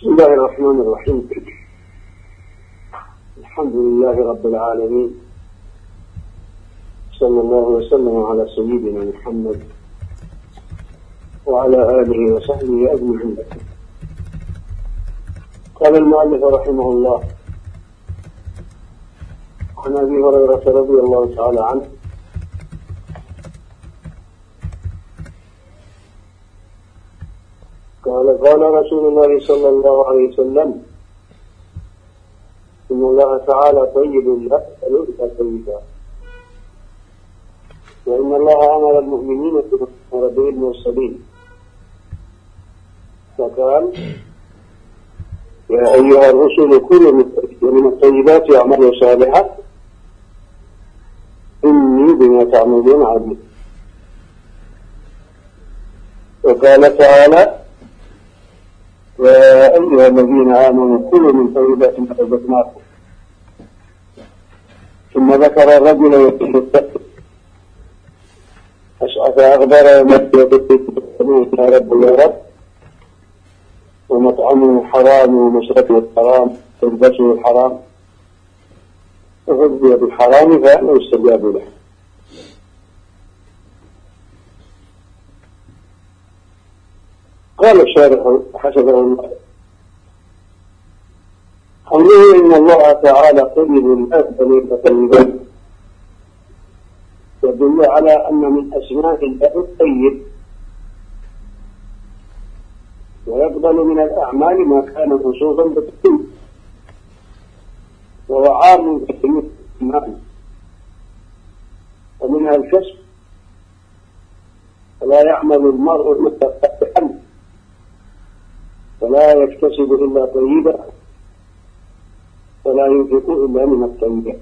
بسم الله الرحمن الرحيم. الحمد لله رب العالمين. صلى الله وسلم على سيدنا محمد وعلى آله وصحبه أجمعين. قال المؤلف رحمه الله عن أبي هريرة رضي الله تعالى عنه قال قال رسول الله صلى الله عليه وسلم إن الله تعالى طيب لا يسأل طيبا. وإن الله أمر المؤمنين بما به المرسلين فقال يا أيها الرسل كلوا من الطيبات واعملوا صالحا. إني بما تعملون عليم. وقال تعالى يا أيها الذين آمنوا كلوا من طيبات ما رزقناكم. ثم ذكر الرجل يقول التقوى أشعث أغبر يده يا رب يا رب. ومطعمه حرام ومشربه حرام وملبسه حرام. وغذي بالحرام فأنه يستجاب له قال الشارح الله قوله إن الله تعالى الناس بني طيبا يدل على أن من أسماء الله الطيب. ويقبل من الأعمال ما كان خصوصا بالطيب. وهو عام الإيمان. ومنها الكسب. فلا يعمل المرء متفتحا فلا يكتسب إلا طيبا ولا ينفق إلا من الطيبات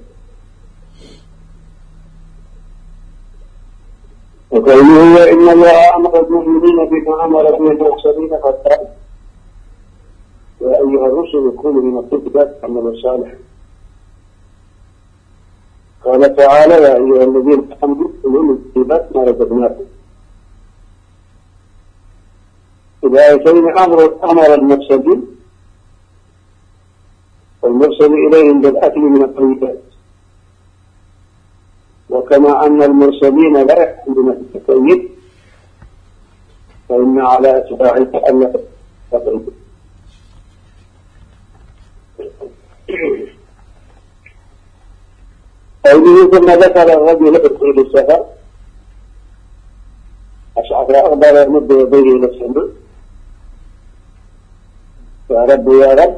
وقوله وإن الله أمر المؤمنين بما أمر به المرسلين فقال يا أيها الرسل كونوا من الطيبات عملوا صالحا. قال تعالى يا أيها الذين آمنوا كلوا من الطيبات ما رزقناكم. الآيتين أمر أمر المرسلين والمرسل إليهم بالأكل من الطيبات. وكما أن المرسلين لا يحملون التطيب فإن على أتباعك ألا تطيب. قوله ثم ذكر الرجل يدخل السفر. أشعث أخبر يمد يديه إلى السماء يا رب يا رب.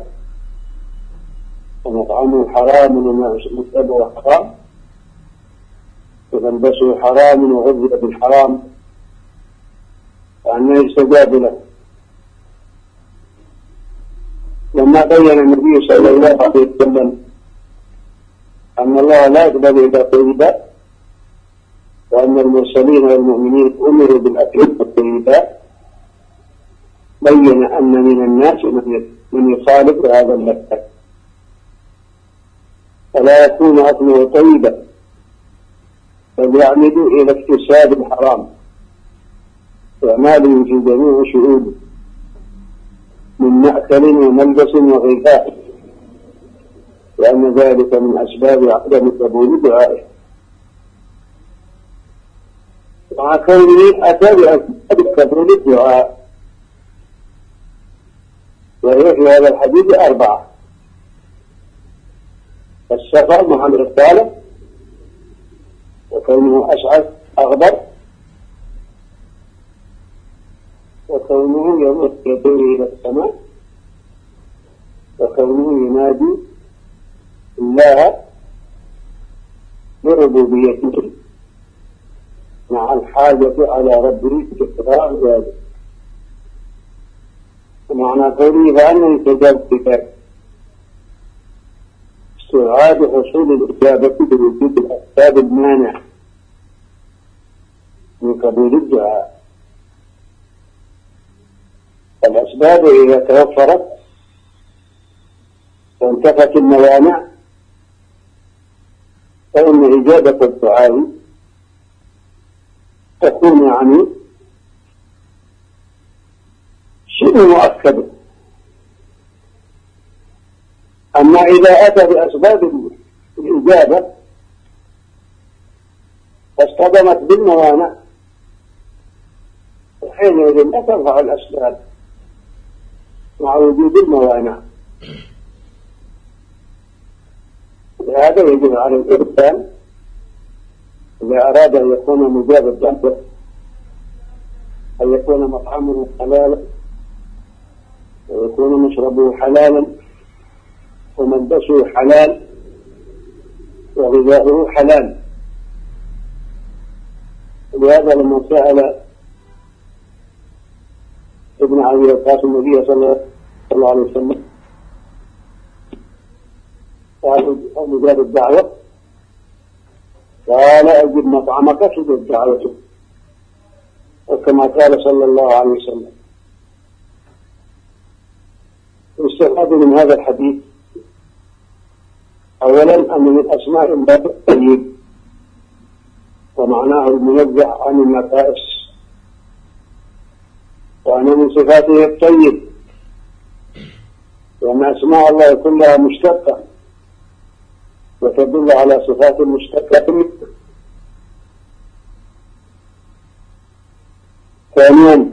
ومطعمه حرام ومشربه حرام. وملبسه حرام وغذي بالحرام. فأنه يستجاب له لما بين النبي صلى الله عليه وسلم أن الله لا يقبل إلا طيبا وأن المرسلين والمؤمنين أمروا بالأكل والطيبات بين أن من الناس من يخالف هذا المكتب فلا يكون أكله طيبا. بل يعمد إلى اكتساب الحرام. وأعماله في جميع شؤونه من مأكل وملبس وغذاء. لأن ذلك من أسباب عدم قبول دعائه. مع كونه أتى بأسباب قبول الدعاء. وهي في هذا الحديث أربعة. السفر مع الرسالة وكونه أشعث أغبر وكونه يمد يديه إلى السماء وكونه ينادي الله بربوبيته مع الحاجة على ربه في إقرار ذلك ومعنى قوله فأنه يستجاب بذلك استبعاد حصول الإجابة بوجود الأسباب المانعة من قبول الدعاء. الأسباب إذا توفرت وانتفت الموانع فإن إجابة الدعاء تكون يعني شيء مؤكد. أما إذا أتى بأسباب الإجابة فاصطدمت بالموانع حينئذ لا ترفع الأسباب مع وجود الموانع. لهذا يجب على الإنسان إذا أراد أن يكون مجاب الدعوة أن يكون مطعمه حلالا مشربه حلالا وملبسه حلال وغذاؤه حلال. ولهذا لما سأل ابن عبد وقاص النبي صلى الله عليه وسلم قال مجاب الدعوة؟ قال أجب مطعمك تجب دعوته وكما قال صلى الله عليه وسلم يستفاد من هذا الحديث. أولا أن من أسماء الله الطيب ومعناه المنزع عن النفائس وأن من صفاته الطيب وأن أسماء الله كلها مشتقة. وتدل على صفات مشتقة ثانيا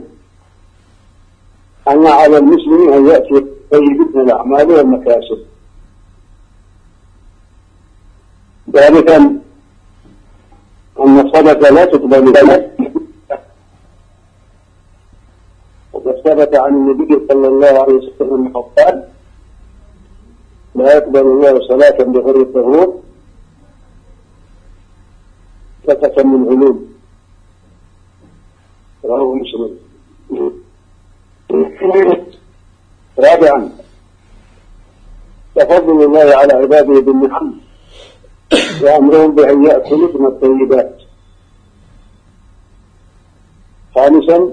أن على المسلم أن يأتي طيب من الأعمال والمكاسب. ذلك أن الصدقة لا تقبل ذلك وقد ثبت عن النبي صلى الله عليه وسلم قال لا يقبل الله صلاة بغير الطهور. رابعا. تفضل الله على عباده بالنعم وأمرهم بأن يأكلوا من الطيبات. خامسا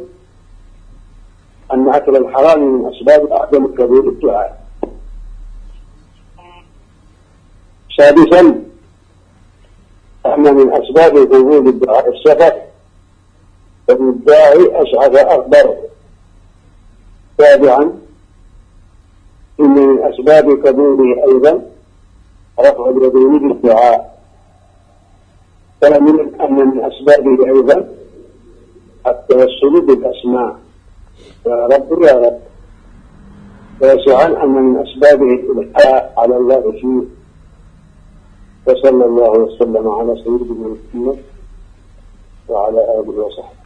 أن أكل الحرام من أسباب أعظم كبير الدعاء. سادسا أن من أسباب قبول الدعاء السفر فمن الداعي أشعث أخبر سابعا إن من أسباب قبوله أيضا رفع اليدين بالدعاء فمن أن من أسبابه أيضا التوسل بالأسماء. يا رب يا رب. تاسعا أن من أسبابه الإلحاء على الله فيه. وصلى الله وسلم على سيدنا محمد وعلى آله وصحبه.